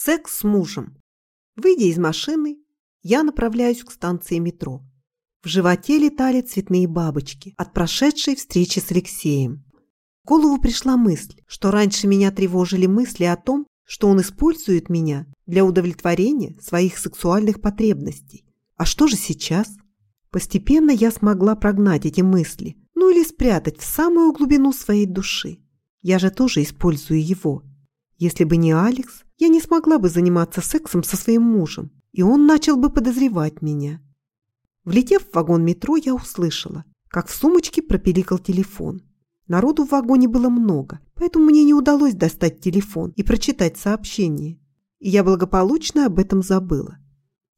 Секс с мужем. Выйдя из машины, я направляюсь к станции метро. В животе летали цветные бабочки от прошедшей встречи с Алексеем. В голову пришла мысль, что раньше меня тревожили мысли о том, что он использует меня для удовлетворения своих сексуальных потребностей. А что же сейчас? Постепенно я смогла прогнать эти мысли, ну или спрятать в самую глубину своей души. Я же тоже использую его. Если бы не Алекс, я не смогла бы заниматься сексом со своим мужем, и он начал бы подозревать меня. Влетев в вагон метро, я услышала, как в сумочке пропиликал телефон. Народу в вагоне было много, поэтому мне не удалось достать телефон и прочитать сообщение. И я благополучно об этом забыла.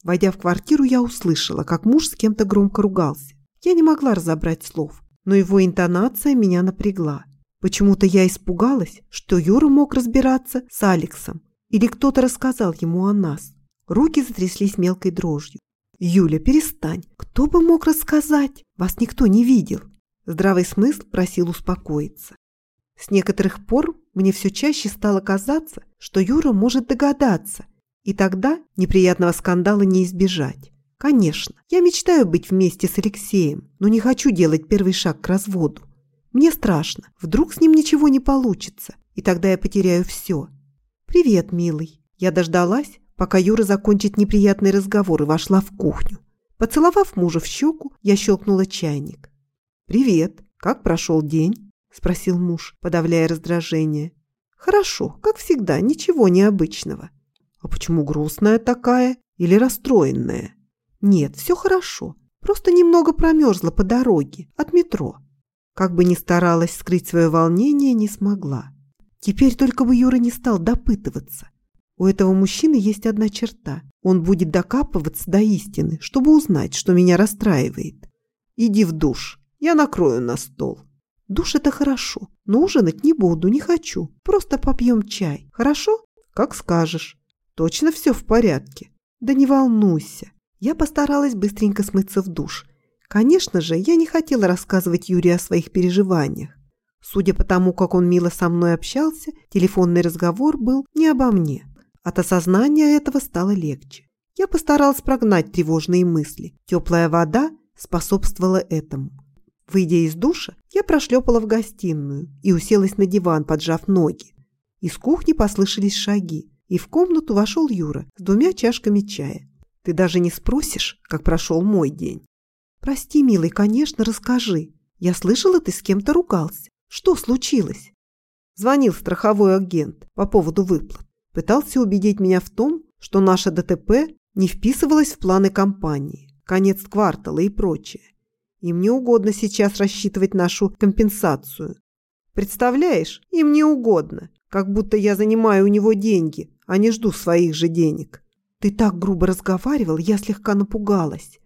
Войдя в квартиру, я услышала, как муж с кем-то громко ругался. Я не могла разобрать слов, но его интонация меня напрягла. Почему-то я испугалась, что Юра мог разбираться с Алексом, или кто-то рассказал ему о нас. Руки затряслись мелкой дрожью. «Юля, перестань. Кто бы мог рассказать? Вас никто не видел». Здравый смысл просил успокоиться. С некоторых пор мне все чаще стало казаться, что Юра может догадаться, и тогда неприятного скандала не избежать. Конечно, я мечтаю быть вместе с Алексеем, но не хочу делать первый шаг к разводу. Мне страшно, вдруг с ним ничего не получится, и тогда я потеряю все. «Привет, милый». Я дождалась, пока Юра закончит неприятный разговор и вошла в кухню. Поцеловав мужа в щеку, я щелкнула чайник. «Привет. Как прошел день?» – спросил муж, подавляя раздражение. «Хорошо, как всегда, ничего необычного». «А почему грустная такая или расстроенная?» «Нет, все хорошо. Просто немного промерзла по дороге, от метро». Как бы ни старалась скрыть свое волнение, не смогла. Теперь только бы Юра не стал допытываться. У этого мужчины есть одна черта. Он будет докапываться до истины, чтобы узнать, что меня расстраивает. Иди в душ, я накрою на стол. Душ – это хорошо, но ужинать не буду, не хочу. Просто попьем чай, хорошо? Как скажешь. Точно все в порядке? Да не волнуйся. Я постаралась быстренько смыться в душ. Конечно же, я не хотела рассказывать Юрию о своих переживаниях. Судя по тому, как он мило со мной общался, телефонный разговор был не обо мне. От осознания этого стало легче. Я постаралась прогнать тревожные мысли. Теплая вода способствовала этому. Выйдя из душа, я прошлепала в гостиную и уселась на диван, поджав ноги. Из кухни послышались шаги, и в комнату вошел Юра с двумя чашками чая. «Ты даже не спросишь, как прошел мой день?» «Прости, милый, конечно, расскажи. Я слышала, ты с кем-то ругался. Что случилось? Звонил страховой агент по поводу выплат. Пытался убедить меня в том, что наше ДТП не вписывалось в планы компании, конец квартала и прочее. Им не угодно сейчас рассчитывать нашу компенсацию. Представляешь, им не угодно, как будто я занимаю у него деньги, а не жду своих же денег. Ты так грубо разговаривал, я слегка напугалась.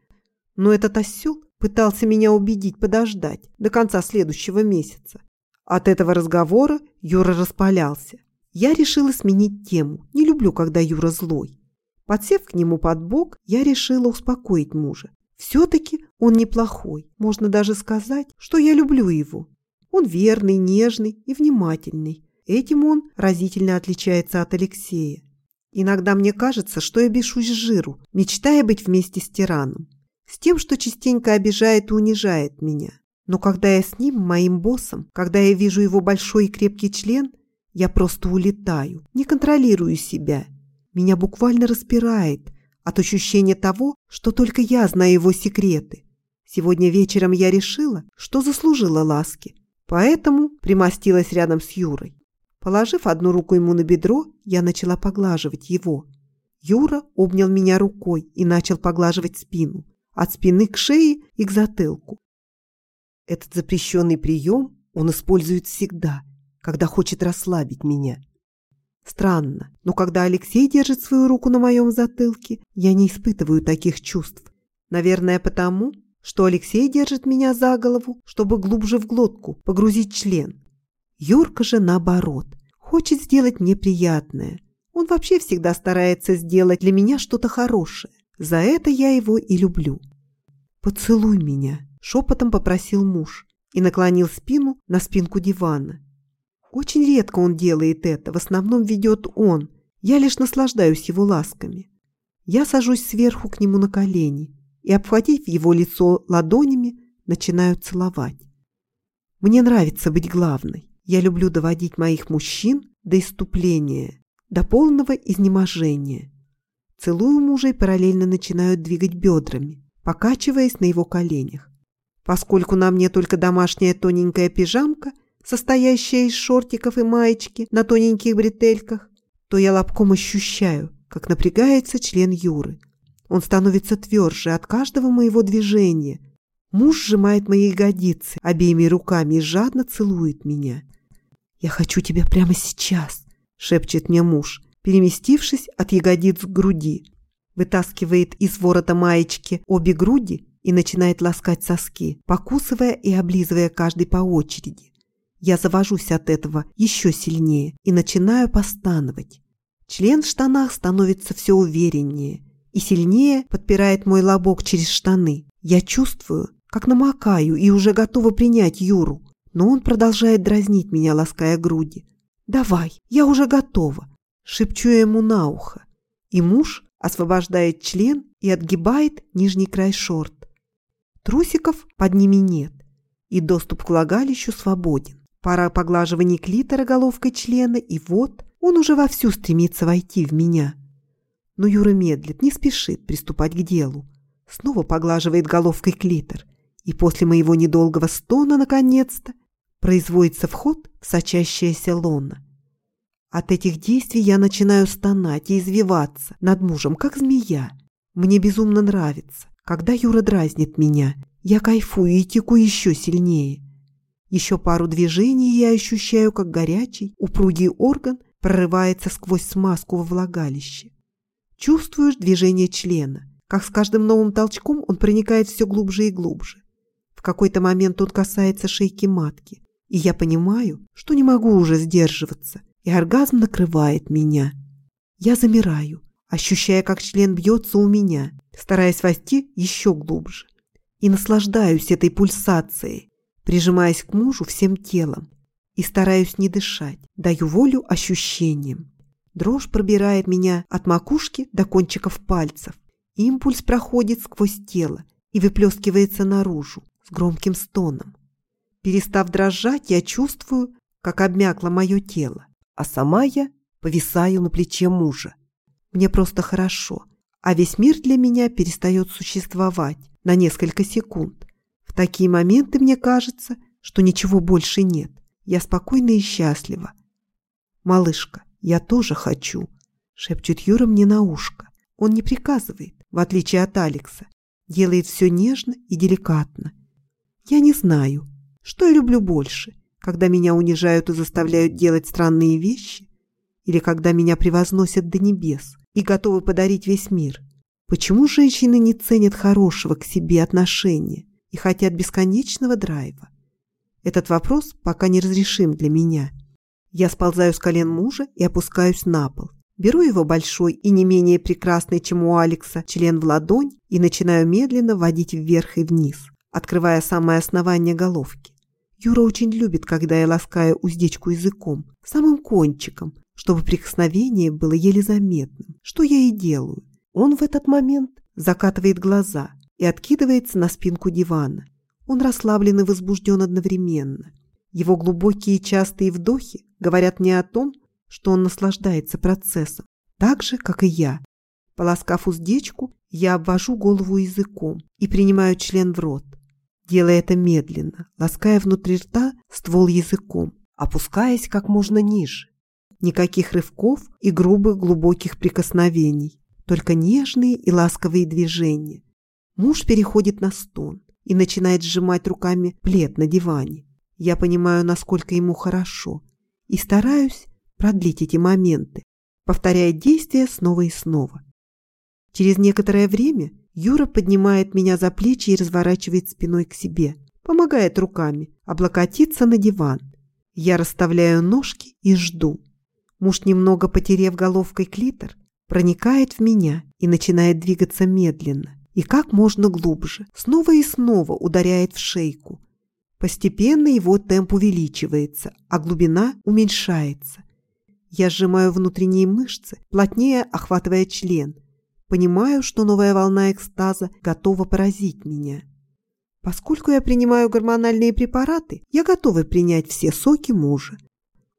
Но этот осел пытался меня убедить подождать до конца следующего месяца. От этого разговора Юра распалялся. Я решила сменить тему. Не люблю, когда Юра злой. Подсев к нему под бок, я решила успокоить мужа. Все-таки он неплохой. Можно даже сказать, что я люблю его. Он верный, нежный и внимательный. Этим он разительно отличается от Алексея. Иногда мне кажется, что я бешусь жиру, мечтая быть вместе с тираном. С тем, что частенько обижает и унижает меня. Но когда я с ним, моим боссом, когда я вижу его большой и крепкий член, я просто улетаю, не контролирую себя. Меня буквально распирает от ощущения того, что только я знаю его секреты. Сегодня вечером я решила, что заслужила ласки, поэтому примостилась рядом с Юрой. Положив одну руку ему на бедро, я начала поглаживать его. Юра обнял меня рукой и начал поглаживать спину, от спины к шее и к затылку. Этот запрещенный прием он использует всегда, когда хочет расслабить меня. Странно, но когда Алексей держит свою руку на моем затылке, я не испытываю таких чувств. Наверное, потому, что Алексей держит меня за голову, чтобы глубже в глотку погрузить член. Юрка же, наоборот, хочет сделать мне приятное. Он вообще всегда старается сделать для меня что-то хорошее. За это я его и люблю. «Поцелуй меня», шепотом попросил муж и наклонил спину на спинку дивана. Очень редко он делает это, в основном ведет он. Я лишь наслаждаюсь его ласками. Я сажусь сверху к нему на колени и, обхватив его лицо ладонями, начинаю целовать. Мне нравится быть главной. Я люблю доводить моих мужчин до иступления, до полного изнеможения. Целую мужа и параллельно начинаю двигать бедрами, покачиваясь на его коленях. Поскольку на мне только домашняя тоненькая пижамка, состоящая из шортиков и маечки на тоненьких бретельках, то я лобком ощущаю, как напрягается член Юры. Он становится тверже от каждого моего движения. Муж сжимает мои ягодицы обеими руками и жадно целует меня. «Я хочу тебя прямо сейчас», — шепчет мне муж, переместившись от ягодиц к груди. Вытаскивает из ворота маечки обе груди и начинает ласкать соски, покусывая и облизывая каждый по очереди. Я завожусь от этого еще сильнее и начинаю постановать. Член в штанах становится все увереннее и сильнее подпирает мой лобок через штаны. Я чувствую, как намокаю и уже готова принять Юру, но он продолжает дразнить меня, лаская груди. «Давай, я уже готова», – шепчу ему на ухо. И муж освобождает член и отгибает нижний край шорт. Трусиков под ними нет, и доступ к влагалищу свободен. Пара поглаживаний клитора головкой члена, и вот он уже вовсю стремится войти в меня. Но Юра медлит, не спешит приступать к делу. Снова поглаживает головкой клитор, и после моего недолгого стона, наконец-то, производится вход в сочащееся лоно. От этих действий я начинаю стонать и извиваться над мужем, как змея. Мне безумно нравится. Когда Юра дразнит меня, я кайфую и теку еще сильнее. Еще пару движений я ощущаю, как горячий, упругий орган прорывается сквозь смазку во влагалище. Чувствуешь движение члена, как с каждым новым толчком он проникает все глубже и глубже. В какой-то момент он касается шейки матки, и я понимаю, что не могу уже сдерживаться, и оргазм накрывает меня. Я замираю, ощущая, как член бьется у меня, стараясь войти еще глубже. И наслаждаюсь этой пульсацией, прижимаясь к мужу всем телом и стараюсь не дышать, даю волю ощущениям. Дрожь пробирает меня от макушки до кончиков пальцев. Импульс проходит сквозь тело и выплескивается наружу с громким стоном. Перестав дрожать, я чувствую, как обмякло мое тело, а сама я повисаю на плече мужа. Мне просто хорошо, а весь мир для меня перестает существовать на несколько секунд. В такие моменты мне кажется, что ничего больше нет. Я спокойна и счастлива. «Малышка, я тоже хочу», — шепчет Юра мне на ушко. Он не приказывает, в отличие от Алекса. Делает все нежно и деликатно. Я не знаю, что я люблю больше, когда меня унижают и заставляют делать странные вещи, или когда меня превозносят до небес и готовы подарить весь мир. Почему женщины не ценят хорошего к себе отношения и хотят бесконечного драйва? Этот вопрос пока не разрешим для меня. Я сползаю с колен мужа и опускаюсь на пол. Беру его большой и не менее прекрасный, чем у Алекса, член в ладонь и начинаю медленно водить вверх и вниз, открывая самое основание головки. Юра очень любит, когда я ласкаю уздечку языком, самым кончиком, чтобы прикосновение было еле заметным, что я и делаю. Он в этот момент закатывает глаза и откидывается на спинку дивана. Он расслаблен и возбужден одновременно. Его глубокие и частые вдохи говорят мне о том, что он наслаждается процессом, так же, как и я. Полоскав уздечку, я обвожу голову языком и принимаю член в рот, делая это медленно, лаская внутри рта ствол языком, опускаясь как можно ниже. Никаких рывков и грубых глубоких прикосновений, только нежные и ласковые движения. Муж переходит на стон и начинает сжимать руками плед на диване. Я понимаю, насколько ему хорошо, и стараюсь продлить эти моменты, повторяя действия снова и снова. Через некоторое время Юра поднимает меня за плечи и разворачивает спиной к себе, помогает руками облокотиться на диван. Я расставляю ножки и жду. Муж, немного потерев головкой клитор, проникает в меня и начинает двигаться медленно и как можно глубже, снова и снова ударяет в шейку. Постепенно его темп увеличивается, а глубина уменьшается. Я сжимаю внутренние мышцы, плотнее охватывая член. Понимаю, что новая волна экстаза готова поразить меня. Поскольку я принимаю гормональные препараты, я готова принять все соки мужа.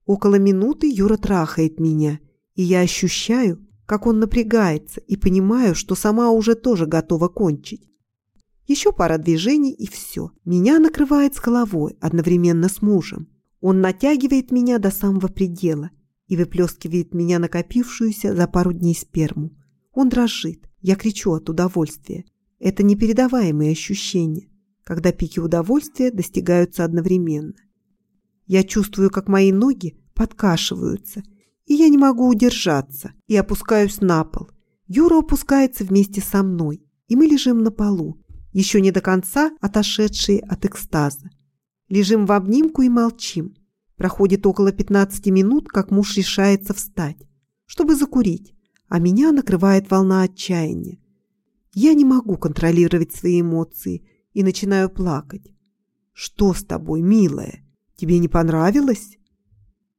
Около минуты Юра трахает меня, и я ощущаю, как он напрягается, и понимаю, что сама уже тоже готова кончить. Еще пара движений, и все. Меня накрывает с головой одновременно с мужем. Он натягивает меня до самого предела и выплескивает меня накопившуюся за пару дней сперму. Он дрожит. Я кричу от удовольствия. Это непередаваемые ощущения когда пики удовольствия достигаются одновременно. Я чувствую, как мои ноги подкашиваются, и я не могу удержаться, и опускаюсь на пол. Юра опускается вместе со мной, и мы лежим на полу, еще не до конца отошедшие от экстаза. Лежим в обнимку и молчим. Проходит около 15 минут, как муж решается встать, чтобы закурить, а меня накрывает волна отчаяния. Я не могу контролировать свои эмоции – и начинаю плакать. «Что с тобой, милая? Тебе не понравилось?»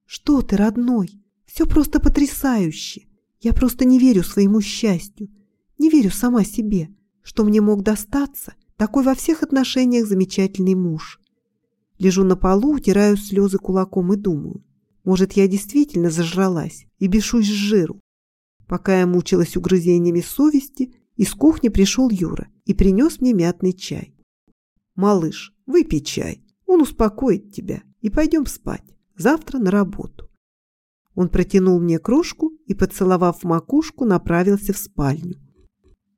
«Что ты, родной? Все просто потрясающе. Я просто не верю своему счастью, не верю сама себе, что мне мог достаться такой во всех отношениях замечательный муж. Лежу на полу, утираю слезы кулаком и думаю, может, я действительно зажралась и бешусь с жиру. Пока я мучилась угрызениями совести, из кухни пришел Юра и принес мне мятный чай. «Малыш, выпей чай, он успокоит тебя, и пойдем спать. Завтра на работу». Он протянул мне кружку и, поцеловав макушку, направился в спальню.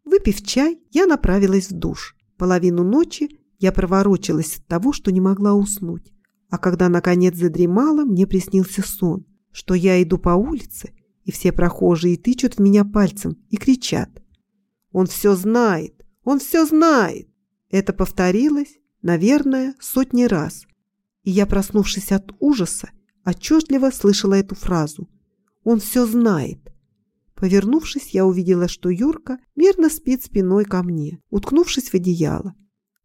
Выпив чай, я направилась в душ. Половину ночи я проворочилась от того, что не могла уснуть. А когда, наконец, задремала, мне приснился сон, что я иду по улице, и все прохожие тычут в меня пальцем и кричат. «Он все знает! Он все знает!» Это повторилось, наверное, сотни раз. И я, проснувшись от ужаса, отчетливо слышала эту фразу. «Он все знает». Повернувшись, я увидела, что Юрка мирно спит спиной ко мне, уткнувшись в одеяло.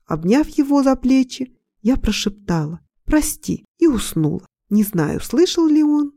Обняв его за плечи, я прошептала «Прости» и уснула. Не знаю, слышал ли он